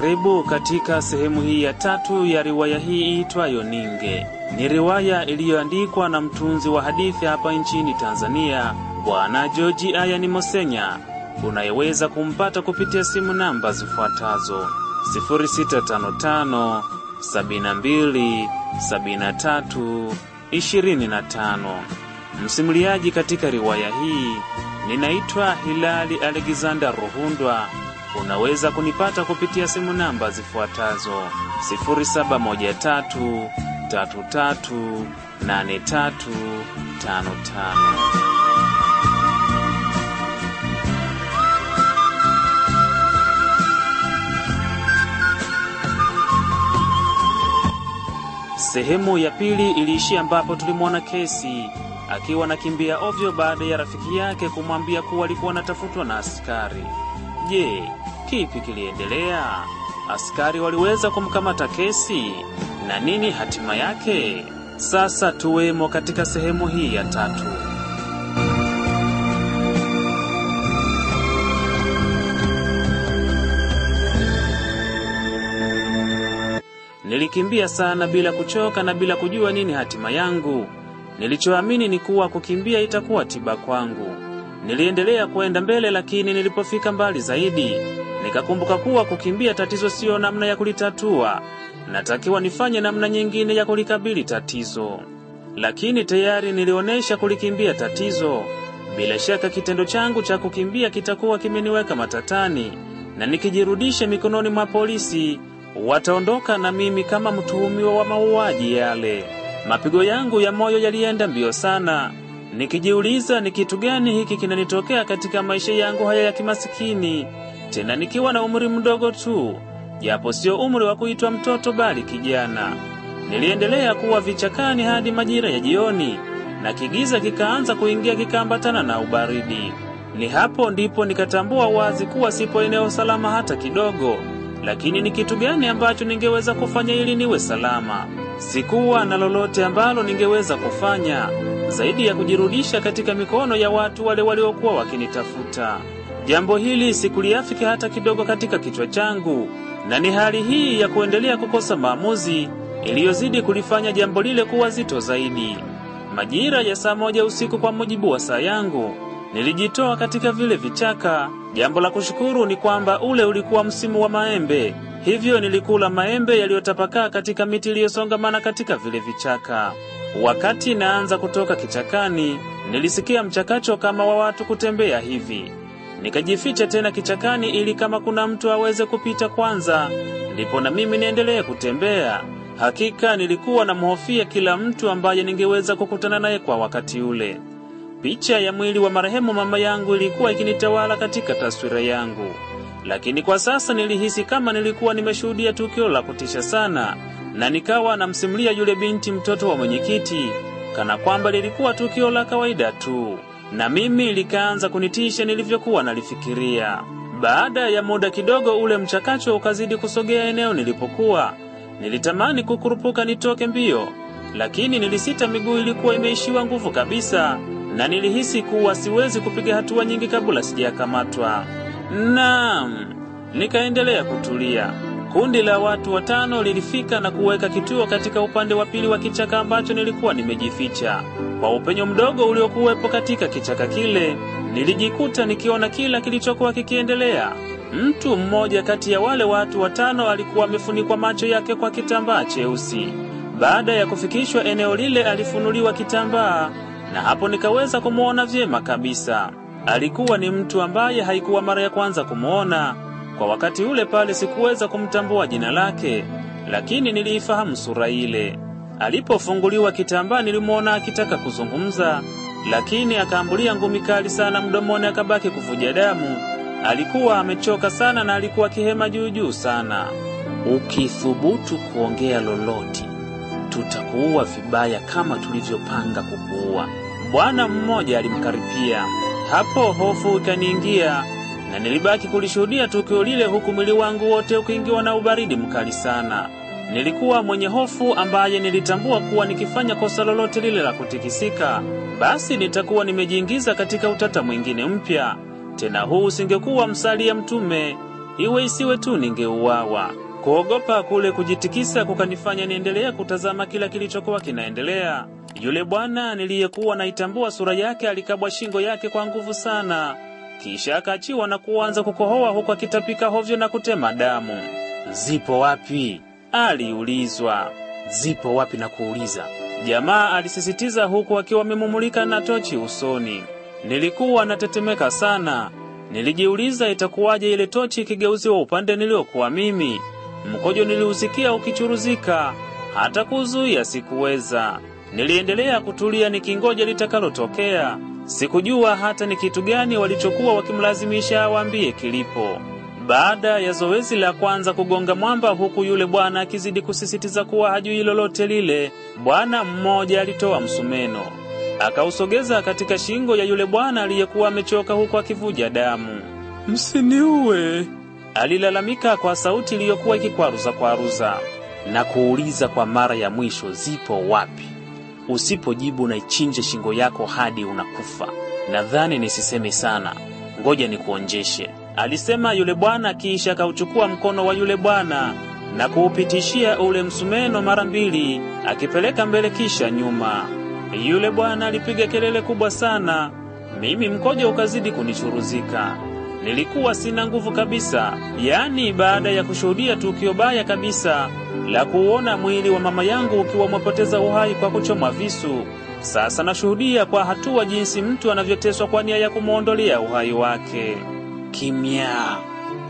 Karibu katika sehemu hii ya tatu ya riwaya hii iitwayo Ninge. Ni riwaya iliyoandikwa na mtunzi wa hadithi hapa nchini Tanzania, Bwana George Ayani Mosenya, unayeweza kumpata kupitia simu namba zifuatazo 0655 72 73 25. Msimuliaji katika riwaya hii ninaitwa Hilali Alexander Ruhundwa. Unaweza kunipata kupitia simu namba zifuatazo 0713338355. Sehemu ya pili iliishia ambapo tulimwona Kesi akiwa anakimbia ovyo baada ya rafiki yake kumwambia kuwa alikuwa anatafutwa na askari. Je, kipi kiliendelea? Askari waliweza kumkamata Kesi na nini hatima yake? Sasa tuwemo katika sehemu hii ya tatu. Nilikimbia sana bila kuchoka na bila kujua nini hatima yangu. Nilichoamini ni kuwa kukimbia itakuwa tiba kwangu. Niliendelea kwenda mbele, lakini nilipofika mbali zaidi nikakumbuka kuwa kukimbia tatizo siyo namna ya kulitatua. Natakiwa nifanye namna nyingine ya kulikabili tatizo, lakini tayari nilionyesha kulikimbia tatizo. Bila shaka kitendo changu cha kukimbia kitakuwa kimeniweka matatani, na nikijirudisha mikononi mwa polisi wataondoka na mimi kama mtuhumiwa wa mauaji yale. Mapigo yangu ya moyo yalienda mbio sana, nikijiuliza ni kitu gani hiki kinanitokea katika maisha yangu haya ya kimasikini, tena nikiwa na umri mdogo tu, japo sio umri wa kuitwa mtoto bali kijana. Niliendelea kuwa vichakani hadi majira ya jioni, na kigiza kikaanza kuingia kikaambatana na ubaridi. Ni hapo ndipo nikatambua wazi kuwa sipo eneo salama hata kidogo. Lakini ni kitu gani ambacho ningeweza kufanya ili niwe salama? Sikuwa na lolote ambalo ningeweza kufanya zaidi ya kujirudisha katika mikono ya watu wale waliokuwa wakinitafuta. Jambo hili sikuliafiki hata kidogo katika kichwa changu, na ni hali hii ya kuendelea kukosa maamuzi iliyozidi kulifanya jambo lile kuwa zito zaidi. Majira ya saa moja usiku kwa mujibu wa saa yangu, nilijitoa katika vile vichaka. Jambo la kushukuru ni kwamba ule ulikuwa msimu wa maembe, hivyo nilikula maembe yaliyotapakaa katika miti iliyosongamana katika vile vichaka. Wakati naanza kutoka kichakani, nilisikia mchakacho kama wa watu kutembea hivi. Nikajificha tena kichakani ili kama kuna mtu aweze kupita kwanza, ndipo na mimi niendelee kutembea. Hakika nilikuwa namhofia kila mtu ambaye ningeweza kukutana naye kwa wakati ule. Picha ya mwili wa marehemu mama yangu ilikuwa ikinitawala katika taswira yangu, lakini kwa sasa nilihisi kama nilikuwa nimeshuhudia tukio la kutisha sana, na nikawa namsimulia yule binti, mtoto wa mwenyekiti, kana kwamba lilikuwa tukio la kawaida tu, na mimi likaanza kunitisha nilivyokuwa nalifikiria. Baada ya muda kidogo, ule mchakacho ukazidi kusogea eneo nilipokuwa. Nilitamani kukurupuka nitoke mbio, lakini nilisita, miguu ilikuwa imeishiwa nguvu kabisa na nilihisi kuwa siwezi kupiga hatua nyingi kabla sijakamatwa. Naam, nikaendelea kutulia. Kundi la watu watano lilifika na kuweka kituo katika upande wa pili wa kichaka ambacho nilikuwa nimejificha. Kwa upenyo mdogo uliokuwepo katika kichaka kile, nilijikuta nikiona kila kilichokuwa kikiendelea. Mtu mmoja kati ya wale watu watano alikuwa amefunikwa macho yake kwa kitambaa cheusi. Baada ya kufikishwa eneo lile, alifunuliwa kitambaa na hapo nikaweza kumuona vyema kabisa. Alikuwa ni mtu ambaye haikuwa mara ya kwanza kumwona. Kwa wakati ule pale sikuweza kumtambua jina lake, lakini niliifahamu sura ile. Alipofunguliwa kitambaa, nilimwona akitaka kuzungumza, lakini akaambulia ngumi kali sana mdomoni, akabaki kuvuja damu. Alikuwa amechoka sana na alikuwa kihema juu juu sana. Ukithubutu kuongea loloti tutakuua vibaya kama tulivyopanga kukuua. Bwana mmoja alimkaripia. Hapo hofu ikaniingia na nilibaki kulishuhudia tukio lile, huku mwili wangu wote ukiingiwa na ubaridi mkali sana. Nilikuwa mwenye hofu ambaye nilitambua kuwa nikifanya kosa lolote lile la kutikisika, basi nitakuwa nimejiingiza katika utata mwingine mpya. Tena huu usingekuwa ya mtume, iwe isiwe tu ningeuawa. Kuogopa kule kujitikisa kukanifanya niendelea kutazama kila kilichokuwa kinaendelea. Yule bwana niliyekuwa naitambua sura yake alikabwa shingo yake kwa nguvu sana, kisha akaachiwa na kuanza kukohoa huku akitapika hovyo na kutema damu. Zipo wapi? aliulizwa. Zipo wapi na kuuliza? Jamaa alisisitiza huku akiwa amemumulika na tochi usoni. Nilikuwa natetemeka sana. Nilijiuliza itakuwaje ile tochi ikigeuziwa upande niliokuwa mimi. Mkojo niliusikia ukichuruzika, hata kuzuia sikuweza. Niliendelea kutulia nikingoja litakalotokea. Sikujua hata ni kitu gani walichokuwa wakimlazimisha awaambie kilipo. Baada ya zoezi la kwanza kugonga mwamba, huku yule bwana akizidi kusisitiza kuwa hajui lolote lile, bwana mmoja alitoa msumeno akausogeza katika shingo ya yule bwana aliyekuwa amechoka huku akivuja damu. Msiniue, alilalamika kwa sauti iliyokuwa ikikwaruza kwaruza na kuuliza kwa mara ya mwisho, zipo wapi? Usipojibu naichinje shingo yako hadi unakufa. Nadhani nisiseme sana, ngoja nikuonjeshe, alisema yule bwana, kisha akauchukua mkono wa yule bwana na kuupitishia ule msumeno mara mbili, akipeleka mbele kisha nyuma. Yule bwana alipiga kelele kubwa sana, mimi mkojo ukazidi kunichuruzika. Nilikuwa sina nguvu kabisa, yaani baada ya kushuhudia tukio baya kabisa la kuona mwili wa mama yangu ukiwa umepoteza uhai kwa kuchomwa visu. Sasa nashuhudia kwa hatua jinsi mtu anavyoteswa kwa nia ya kumwondolea uhai wake. Kimya.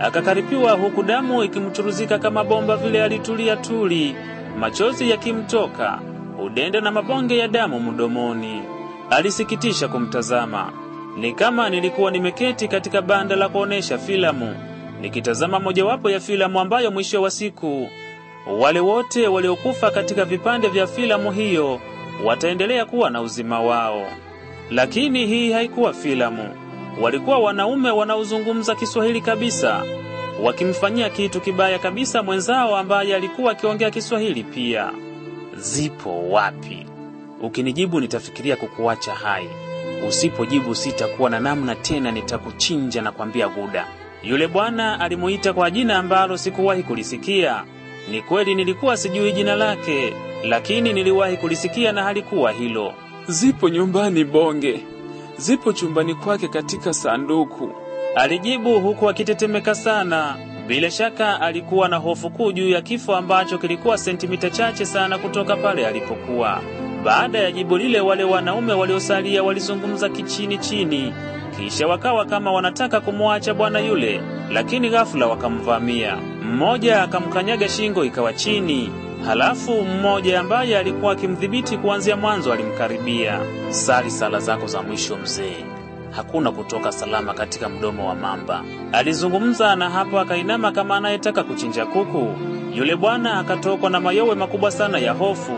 Akakaripiwa huku damu ikimchuruzika kama bomba vile, alitulia tuli, machozi yakimtoka, udende na mabonge ya damu mdomoni. Alisikitisha kumtazama. Ni kama nilikuwa nimeketi katika banda la kuonesha filamu, nikitazama mojawapo ya filamu ambayo mwisho wa siku wale wote waliokufa katika vipande vya filamu hiyo wataendelea kuwa na uzima wao. Lakini hii haikuwa filamu. Walikuwa wanaume wanaozungumza Kiswahili kabisa, wakimfanyia kitu kibaya kabisa mwenzao ambaye alikuwa akiongea Kiswahili pia. Zipo wapi? Ukinijibu nitafikiria kukuacha hai. Usipojibu sitakuwa na namna tena, nitakuchinja na kwambia guda. Yule bwana alimuita kwa jina ambalo sikuwahi kulisikia. Ni kweli nilikuwa sijui jina lake, lakini niliwahi kulisikia na halikuwa hilo. Zipo nyumbani Bonge, zipo chumbani kwake katika sanduku, alijibu huku akitetemeka sana. Bila shaka alikuwa na hofu kuu juu ya kifo ambacho kilikuwa sentimita chache sana kutoka pale alipokuwa. Baada ya jibu lile, wale wanaume waliosalia walizungumza kichini chini, kisha wakawa kama wanataka kumwacha bwana yule, lakini ghafula wakamvamia. Mmoja akamkanyaga shingo ikawa chini, halafu mmoja ambaye alikuwa akimdhibiti kuanzia mwanzo alimkaribia. Sali sala zako za mwisho mzee, hakuna kutoka salama katika mdomo wa mamba, alizungumza, na hapo akainama kama anayetaka kuchinja kuku. Yule bwana akatokwa na mayowe makubwa sana ya hofu,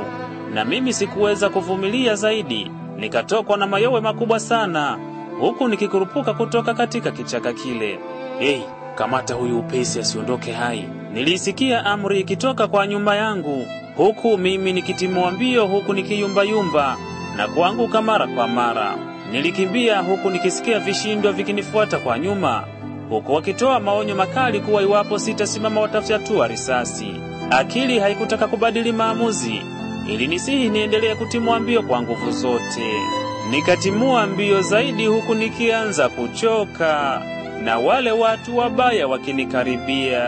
na mimi sikuweza kuvumilia zaidi, nikatokwa na mayowe makubwa sana huku nikikurupuka kutoka katika kichaka kile. Hey, kamata huyu upesi asiondoke hai, Nilisikia amri ikitoka kwa nyumba yangu, huku mimi nikitimua mbio, huku nikiyumbayumba na kuanguka mara kwa mara. Nilikimbia huku nikisikia vishindo vikinifuata kwa nyuma, huku wakitoa maonyo makali kuwa iwapo sitasimama watafyatua risasi. Akili haikutaka kubadili maamuzi, ilinisihi niendelee kutimua mbio kwa nguvu zote. Nikatimua mbio zaidi huku nikianza kuchoka na wale watu wabaya wakinikaribia.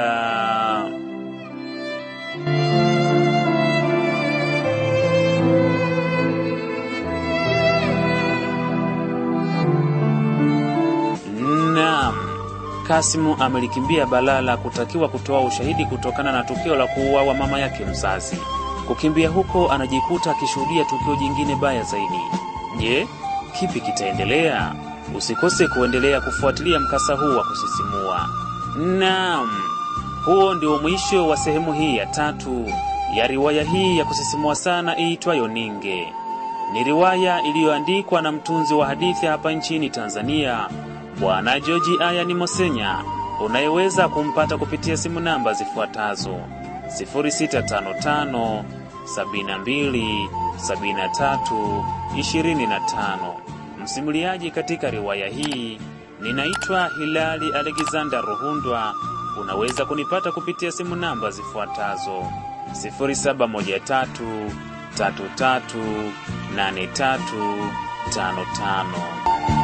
Kasimu amelikimbia Balala kutakiwa kutoa ushahidi kutokana na tukio la kuuawa mama yake mzazi. Kukimbia huko anajikuta akishuhudia tukio jingine baya zaidi. Je, kipi kitaendelea? Usikose kuendelea kufuatilia mkasa huu wa kusisimua. Naam, huo ndio mwisho wa sehemu hii ya tatu ya riwaya hii ya kusisimua sana iitwayo Ninge. Ni riwaya iliyoandikwa na mtunzi wa hadithi hapa nchini Tanzania, Bwana George Ayani Mosenya, unayeweza kumpata kupitia simu namba zifuatazo 0655 72 73 25. Msimuliaji katika riwaya hii ninaitwa Hilali Alexander Ruhundwa, unaweza kunipata kupitia simu namba zifuatazo. 0713338355